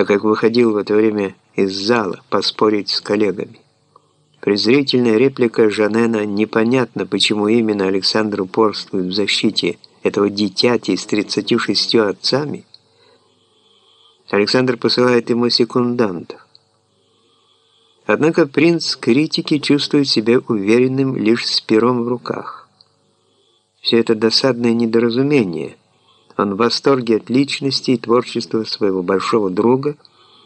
так как выходил в это время из зала поспорить с коллегами. Презрительная реплика Жанена «Непонятно, почему именно Александр упорствует в защите этого дитяти с 36 отцами». Александр посылает ему секундантов. Однако принц критики чувствует себя уверенным лишь с пером в руках. Все это досадное недоразумение. Он в восторге от личности и творчества своего большого друга,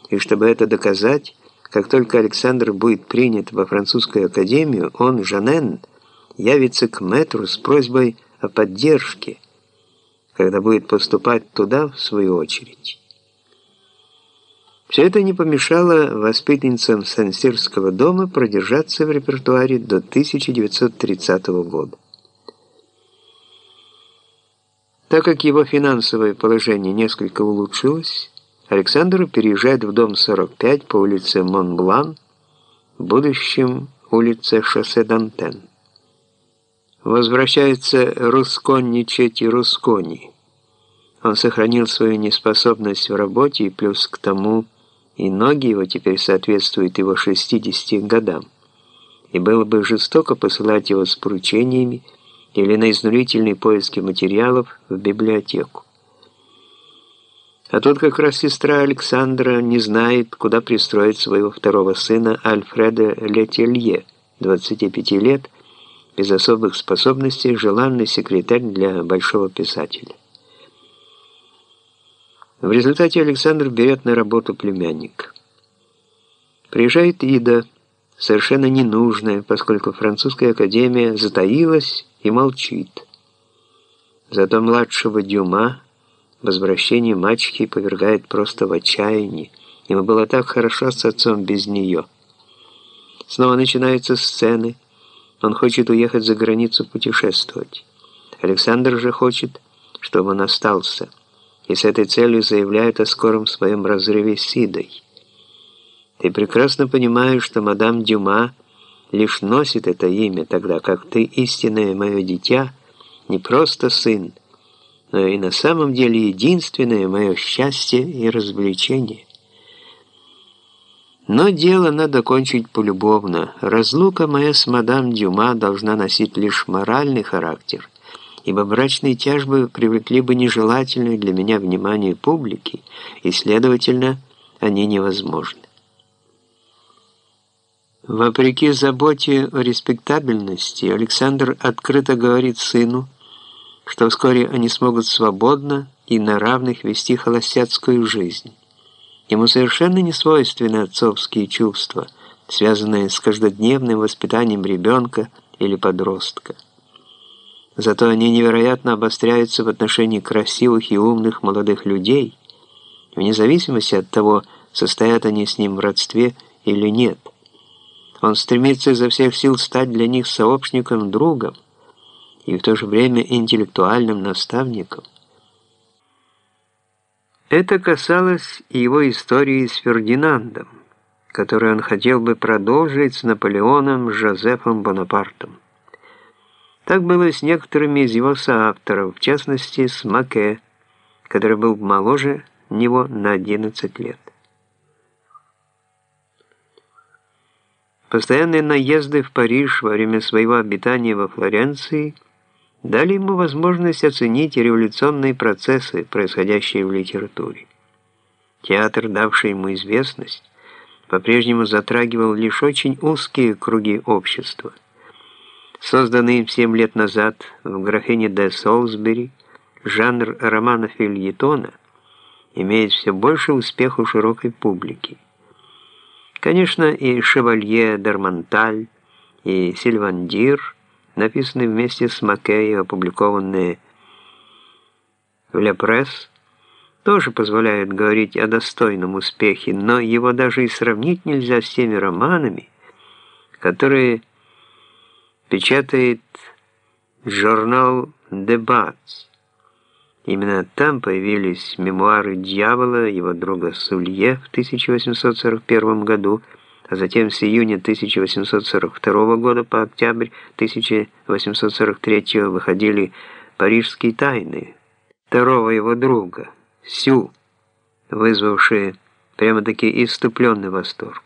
и чтобы это доказать, как только Александр будет принят во французскую академию, он, Жанен, явится к мэтру с просьбой о поддержке, когда будет поступать туда в свою очередь. Все это не помешало воспитанницам Сансирского дома продержаться в репертуаре до 1930 года. Так как его финансовое положение несколько улучшилось, Александр переезжает в дом 45 по улице Монблан, в будущем улице Шоссе Дантен. Возвращается русконничать и рускони. Он сохранил свою неспособность в работе и плюс к тому и ноги его теперь соответствуют его 60 годам. И было бы жестоко посылать его с поручениями или на изнурительные поиски материалов в библиотеку. А тут как раз сестра Александра не знает, куда пристроить своего второго сына Альфреда Летелье, 25 лет, без особых способностей, желанный секретарь для большого писателя. В результате Александр берет на работу племянник. Приезжает Ида, совершенно ненужная, поскольку французская академия затаилась и молчит. Зато младшего Дюма Возвращение мачехи повергает просто в отчаяние. Ему было так хорошо с отцом без нее. Снова начинаются сцены. Он хочет уехать за границу путешествовать. Александр же хочет, чтобы он остался. И с этой целью заявляет о скором своем разрыве с Идой. Ты прекрасно понимаешь, что мадам Дюма лишь носит это имя, тогда как ты, истинное мое дитя, не просто сын, но и на самом деле единственное мое счастье и развлечение. Но дело надо кончить полюбовно. Разлука моя с мадам Дюма должна носить лишь моральный характер, ибо брачные тяжбы привлекли бы нежелательное для меня внимание публики, и, следовательно, они невозможны. Вопреки заботе о респектабельности, Александр открыто говорит сыну, что вскоре они смогут свободно и на равных вести холостяцкую жизнь. Ему совершенно не свойственны отцовские чувства, связанные с каждодневным воспитанием ребенка или подростка. Зато они невероятно обостряются в отношении красивых и умных молодых людей, вне зависимости от того, состоят они с ним в родстве или нет. Он стремится изо всех сил стать для них сообщником, другом, и в то же время интеллектуальным наставником. Это касалось его истории с Фердинандом, которую он хотел бы продолжить с Наполеоном Жозефом Бонапартом. Так было с некоторыми из его соавторов, в частности с Маке, который был моложе него на 11 лет. Постоянные наезды в Париж во время своего обитания во Флоренции – дали ему возможность оценить революционные процессы, происходящие в литературе. Театр, давший ему известность, по-прежнему затрагивал лишь очень узкие круги общества. Созданный им 7 лет назад в графине де Солсбери, жанр романа фильетона имеет все больше успеха у широкой публики. Конечно, и «Шевалье Дармонталь», и «Сильвандир» написанные вместе с Маккей и опубликованные в «Ле Пресс», тоже позволяют говорить о достойном успехе, но его даже и сравнить нельзя с теми романами, которые печатает журнал «Дебатс». Именно там появились мемуары дьявола, его друга Сулье в 1841 году, а затем с июня 1842 года по октябрь 1843 выходили «Парижские тайны» второго его друга, Сю, вызвавшие прямо-таки иступленный восторг.